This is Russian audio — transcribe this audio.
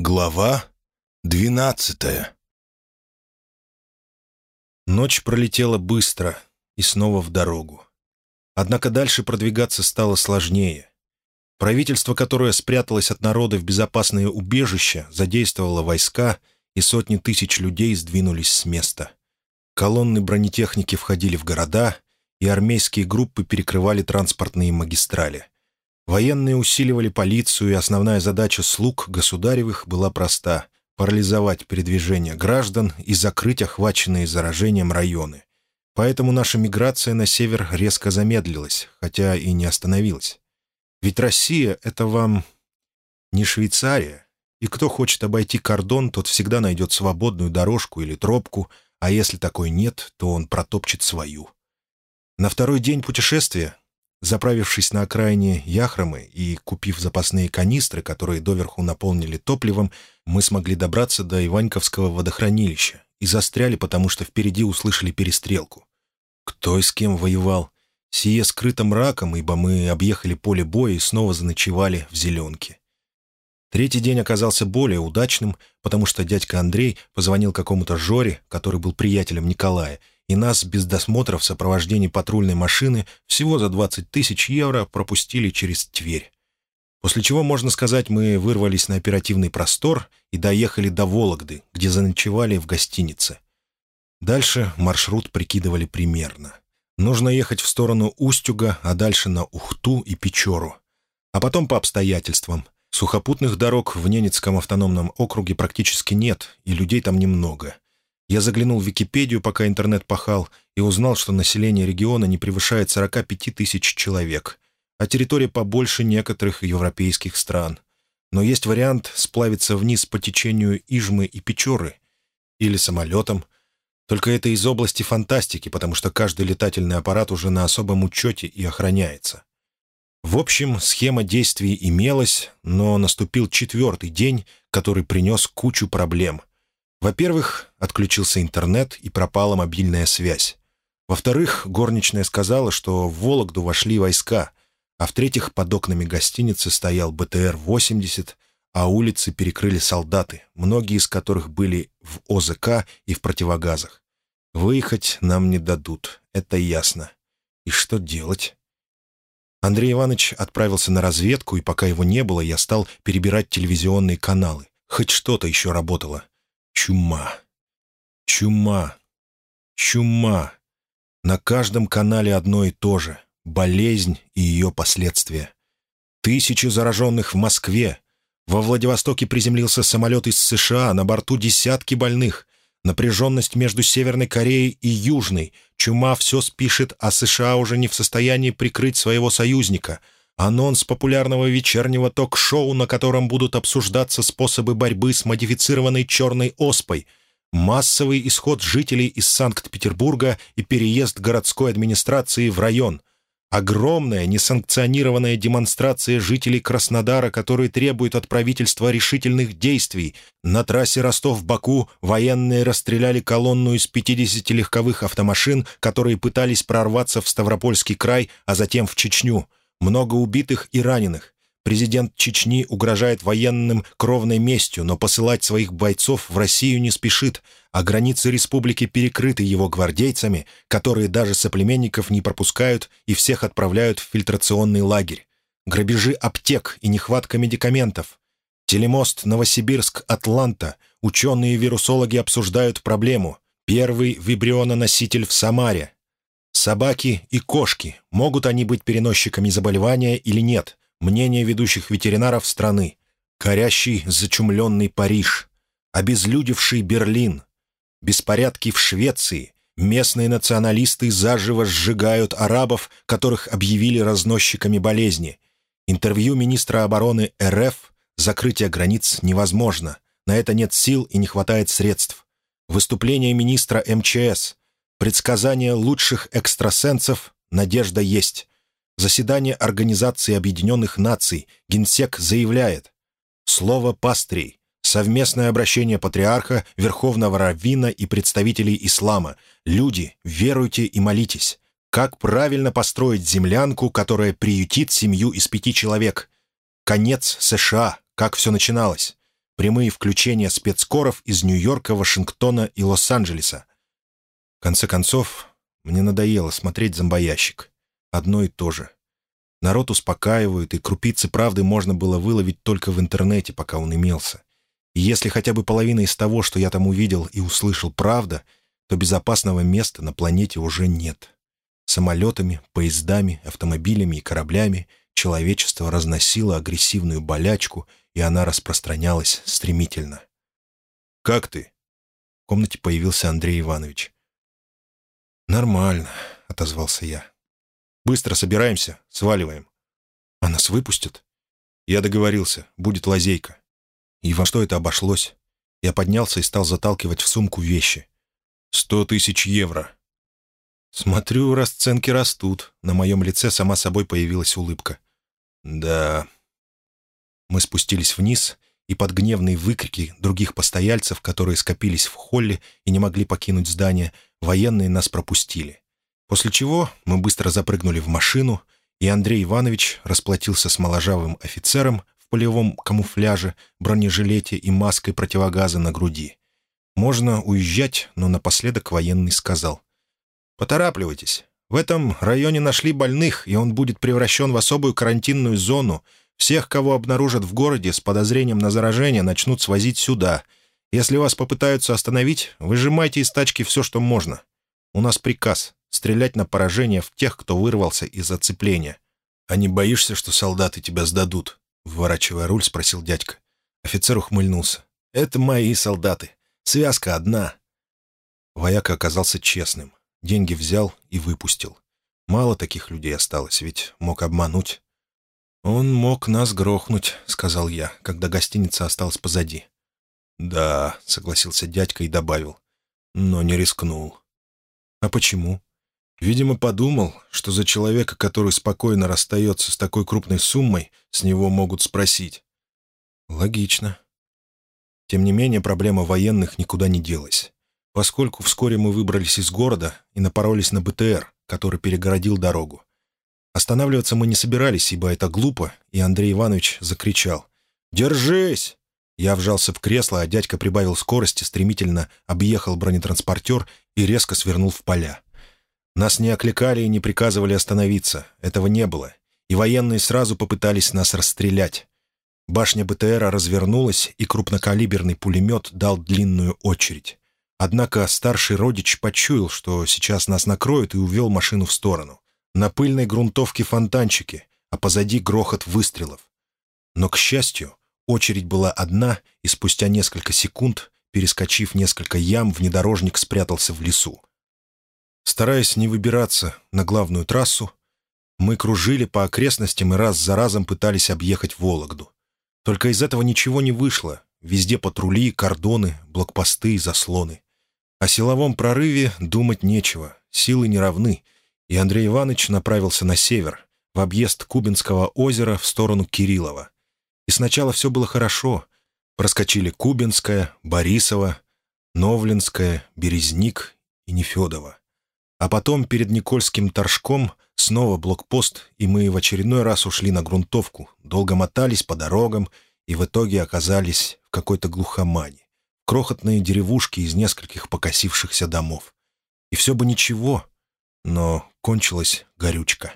Глава двенадцатая Ночь пролетела быстро и снова в дорогу. Однако дальше продвигаться стало сложнее. Правительство, которое спряталось от народа в безопасное убежище, задействовало войска, и сотни тысяч людей сдвинулись с места. Колонны бронетехники входили в города, и армейские группы перекрывали транспортные магистрали — Военные усиливали полицию, и основная задача слуг государевых была проста — парализовать передвижение граждан и закрыть охваченные заражением районы. Поэтому наша миграция на север резко замедлилась, хотя и не остановилась. Ведь Россия — это вам не Швейцария, и кто хочет обойти кордон, тот всегда найдет свободную дорожку или тропку, а если такой нет, то он протопчет свою. На второй день путешествия Заправившись на окраине Яхромы и купив запасные канистры, которые доверху наполнили топливом, мы смогли добраться до Иваньковского водохранилища и застряли, потому что впереди услышали перестрелку. Кто и с кем воевал? Сие скрыто мраком, ибо мы объехали поле боя и снова заночевали в зеленке. Третий день оказался более удачным, потому что дядька Андрей позвонил какому-то Жоре, который был приятелем Николая, и нас без досмотра в сопровождении патрульной машины всего за 20 тысяч евро пропустили через Тверь. После чего, можно сказать, мы вырвались на оперативный простор и доехали до Вологды, где заночевали в гостинице. Дальше маршрут прикидывали примерно. Нужно ехать в сторону Устюга, а дальше на Ухту и Печору. А потом по обстоятельствам. Сухопутных дорог в Ненецком автономном округе практически нет, и людей там немного — я заглянул в Википедию, пока интернет пахал, и узнал, что население региона не превышает 45 тысяч человек, а территория побольше некоторых европейских стран. Но есть вариант сплавиться вниз по течению Ижмы и Печоры или самолетом. Только это из области фантастики, потому что каждый летательный аппарат уже на особом учете и охраняется. В общем, схема действий имелась, но наступил четвертый день, который принес кучу проблем — во-первых, отключился интернет и пропала мобильная связь. Во-вторых, горничная сказала, что в Вологду вошли войска, а в-третьих, под окнами гостиницы стоял БТР-80, а улицы перекрыли солдаты, многие из которых были в ОЗК и в противогазах. Выехать нам не дадут, это ясно. И что делать? Андрей Иванович отправился на разведку, и пока его не было, я стал перебирать телевизионные каналы. Хоть что-то еще работало. Чума. Чума. Чума. На каждом канале одно и то же. Болезнь и ее последствия. Тысячи зараженных в Москве. Во Владивостоке приземлился самолет из США, на борту десятки больных. Напряженность между Северной Кореей и Южной. Чума все спишет, а США уже не в состоянии прикрыть своего союзника — Анонс популярного вечернего ток-шоу, на котором будут обсуждаться способы борьбы с модифицированной черной оспой, массовый исход жителей из Санкт-Петербурга и переезд городской администрации в район, огромная несанкционированная демонстрация жителей Краснодара, которые требуют от правительства решительных действий. На трассе Ростов-Баку военные расстреляли колонну из 50 легковых автомашин, которые пытались прорваться в Ставропольский край, а затем в Чечню. Много убитых и раненых. Президент Чечни угрожает военным кровной местью, но посылать своих бойцов в Россию не спешит, а границы республики перекрыты его гвардейцами, которые даже соплеменников не пропускают и всех отправляют в фильтрационный лагерь. Грабежи аптек и нехватка медикаментов. Телемост Новосибирск-Атланта. Ученые-вирусологи обсуждают проблему. Первый вибриононоситель в Самаре. Собаки и кошки, могут они быть переносчиками заболевания или нет, мнение ведущих ветеринаров страны. Корящий, зачумленный Париж, обезлюдевший Берлин, беспорядки в Швеции, местные националисты заживо сжигают арабов, которых объявили разносчиками болезни. Интервью министра обороны РФ. «Закрытие границ невозможно», на это нет сил и не хватает средств. Выступление министра МЧС – Предсказания лучших экстрасенсов «Надежда есть». Заседание Организации Объединенных Наций. Генсек заявляет. Слово пастрей. Совместное обращение патриарха, верховного раввина и представителей ислама. Люди, веруйте и молитесь. Как правильно построить землянку, которая приютит семью из пяти человек? Конец США. Как все начиналось? прямые включения спецкоров из Нью-Йорка, Вашингтона и Лос-Анджелеса. В конце концов, мне надоело смотреть зомбоящик. Одно и то же. Народ успокаивают, и крупицы правды можно было выловить только в интернете, пока он имелся. И если хотя бы половина из того, что я там увидел и услышал, правда, то безопасного места на планете уже нет. Самолетами, поездами, автомобилями и кораблями человечество разносило агрессивную болячку, и она распространялась стремительно. «Как ты?» В комнате появился Андрей Иванович. «Нормально», — отозвался я. «Быстро собираемся, сваливаем». «А нас выпустят?» «Я договорился, будет лазейка». «И во что это обошлось?» Я поднялся и стал заталкивать в сумку вещи. «Сто тысяч евро». Смотрю, расценки растут. На моем лице сама собой появилась улыбка. «Да...» Мы спустились вниз, и под гневные выкрики других постояльцев, которые скопились в холле и не могли покинуть здание, военные нас пропустили. После чего мы быстро запрыгнули в машину, и Андрей Иванович расплатился с моложавым офицером в полевом камуфляже, бронежилете и маской противогаза на груди. Можно уезжать, но напоследок военный сказал. «Поторапливайтесь. В этом районе нашли больных, и он будет превращен в особую карантинную зону. Всех, кого обнаружат в городе с подозрением на заражение, начнут свозить сюда. Если вас попытаются остановить, выжимайте из тачки все, что можно. У нас приказ — стрелять на поражение в тех, кто вырвался из оцепления. «А не боишься, что солдаты тебя сдадут?» — вворачивая руль, спросил дядька. Офицер ухмыльнулся. «Это мои солдаты. Связка одна». Вояка оказался честным. Деньги взял и выпустил. Мало таких людей осталось, ведь мог обмануть. «Он мог нас грохнуть», — сказал я, когда гостиница осталась позади. «Да», — согласился дядька и добавил, — «но не рискнул». «А почему?» «Видимо, подумал, что за человека, который спокойно расстается с такой крупной суммой, с него могут спросить». «Логично». Тем не менее, проблема военных никуда не делась, поскольку вскоре мы выбрались из города и напоролись на БТР, который перегородил дорогу. Останавливаться мы не собирались, ибо это глупо, и Андрей Иванович закричал. «Держись!» Я вжался в кресло, а дядька прибавил скорости, стремительно объехал бронетранспортер и резко свернул в поля. Нас не окликали и не приказывали остановиться. Этого не было. И военные сразу попытались нас расстрелять. Башня БТРа развернулась, и крупнокалиберный пулемет дал длинную очередь. Однако старший родич почуял, что сейчас нас накроют, и увел машину в сторону. На пыльной грунтовке фонтанчики, а позади грохот выстрелов. Но, к счастью, очередь была одна, и спустя несколько секунд, перескочив несколько ям, внедорожник спрятался в лесу. Стараясь не выбираться на главную трассу, мы кружили по окрестностям и раз за разом пытались объехать Вологду. Только из этого ничего не вышло. Везде патрули, кордоны, блокпосты и заслоны. О силовом прорыве думать нечего, силы не равны — и Андрей Иванович направился на север, в объезд Кубинского озера в сторону Кириллова. И сначала все было хорошо. Проскочили Кубинское, Борисово, Новлинское, Березник и Нефедово. А потом перед Никольским торжком снова блокпост, и мы в очередной раз ушли на грунтовку, долго мотались по дорогам и в итоге оказались в какой-то глухомане, крохотные деревушки из нескольких покосившихся домов. И все бы ничего, но кончилась горючка.